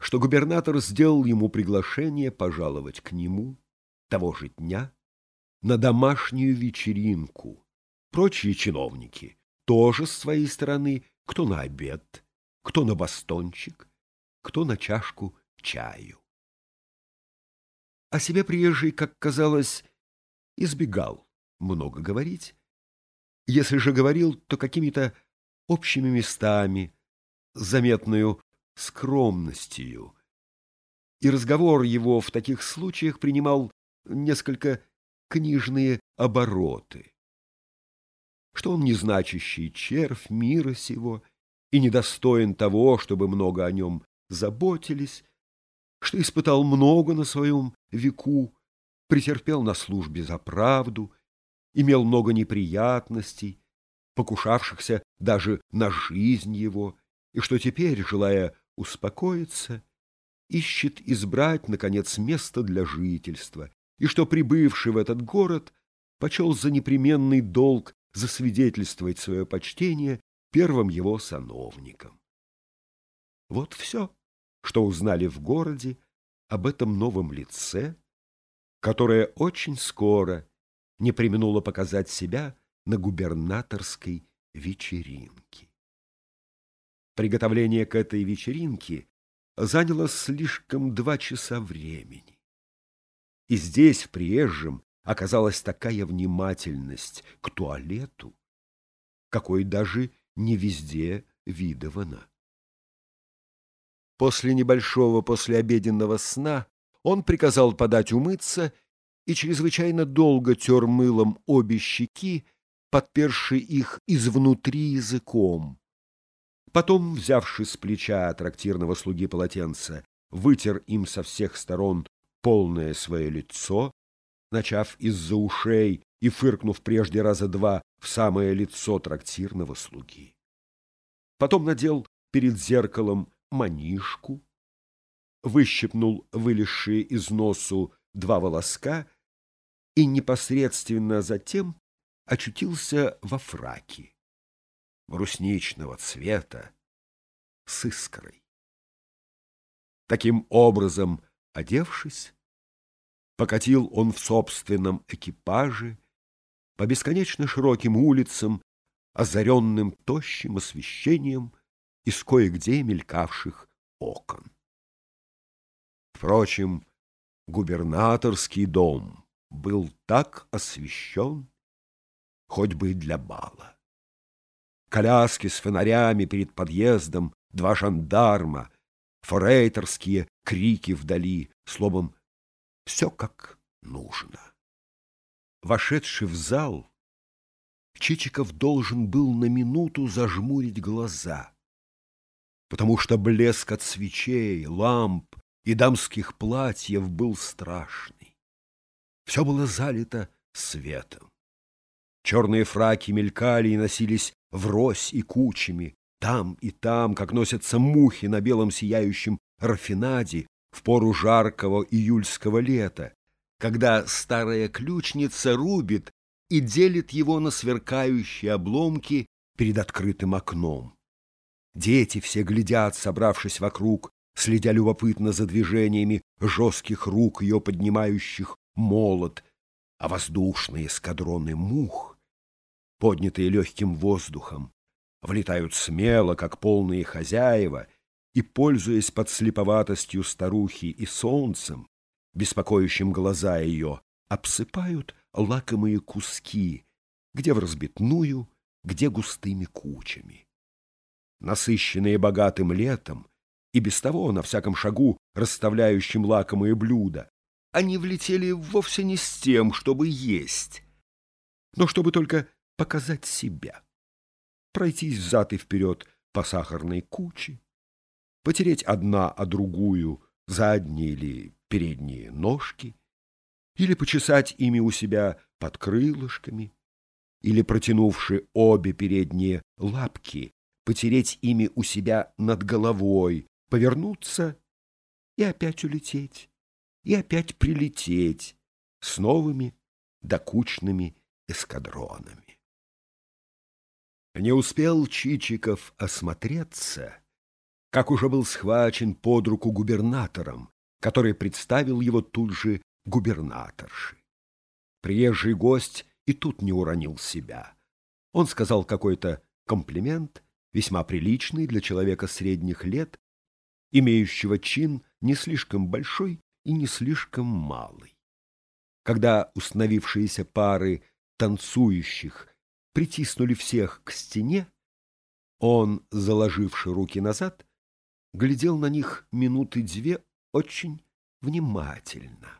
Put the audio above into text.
что губернатор сделал ему приглашение пожаловать к нему того же дня на домашнюю вечеринку. Прочие чиновники тоже с своей стороны, кто на обед, кто на бастончик, кто на чашку чаю. О себе приезжий, как казалось, избегал много говорить. Если же говорил, то какими-то общими местами, заметную скромностью. И разговор его в таких случаях принимал несколько книжные обороты. Что он незначащий червь мира сего и недостоин того, чтобы много о нем заботились, что испытал много на своем веку, претерпел на службе за правду, имел много неприятностей, покушавшихся даже на жизнь его, и что теперь, желая успокоиться, ищет избрать, наконец, место для жительства, и что, прибывший в этот город, почел за непременный долг засвидетельствовать свое почтение первым его сановникам. Вот все, что узнали в городе об этом новом лице, которое очень скоро не применуло показать себя на губернаторской вечеринке. Приготовление к этой вечеринке заняло слишком два часа времени. И здесь, в приезжем, оказалась такая внимательность к туалету, какой даже не везде видована. После небольшого послеобеденного сна он приказал подать умыться и чрезвычайно долго тер мылом обе щеки, подперши их изнутри языком. Потом, взявши с плеча трактирного слуги полотенца, вытер им со всех сторон полное свое лицо, начав из-за ушей и фыркнув прежде раза два в самое лицо трактирного слуги. Потом надел перед зеркалом манишку, выщипнул вылезшие из носу два волоска и непосредственно затем очутился во фраке брусничного цвета с искрой. Таким образом, одевшись, покатил он в собственном экипаже по бесконечно широким улицам, озаренным тощим освещением из кое-где мелькавших окон. Впрочем, губернаторский дом был так освещен, хоть бы и для бала. Коляски с фонарями перед подъездом, два жандарма, форейтерские крики вдали, словом, все как нужно. Вошедший в зал, Чичиков должен был на минуту зажмурить глаза, потому что блеск от свечей, ламп и дамских платьев был страшный. Все было залито светом. Черные фраки мелькали и носились врозь и кучами, там и там, как носятся мухи на белом сияющем рафинаде в пору жаркого июльского лета, когда старая ключница рубит и делит его на сверкающие обломки перед открытым окном. Дети все глядят, собравшись вокруг, следя любопытно за движениями жестких рук ее поднимающих молот, а воздушные эскадроны мух, поднятые легким воздухом, влетают смело, как полные хозяева, и, пользуясь подслеповатостью старухи и солнцем, беспокоящим глаза ее, обсыпают лакомые куски, где в разбитную, где густыми кучами. Насыщенные богатым летом, и без того на всяком шагу расставляющим лакомые блюда, они влетели вовсе не с тем, чтобы есть, но чтобы только показать себя, пройтись взад и вперед по сахарной куче, потереть одна о другую задние или передние ножки, или почесать ими у себя под крылышками, или, протянувши обе передние лапки, потереть ими у себя над головой, повернуться и опять улететь, и опять прилететь с новыми докучными эскадронами. Не успел Чичиков осмотреться, как уже был схвачен под руку губернатором, который представил его тут же губернаторши. Приезжий гость и тут не уронил себя. Он сказал какой-то комплимент, весьма приличный для человека средних лет, имеющего чин не слишком большой и не слишком малый. Когда установившиеся пары танцующих притиснули всех к стене, он, заложивши руки назад, глядел на них минуты две очень внимательно.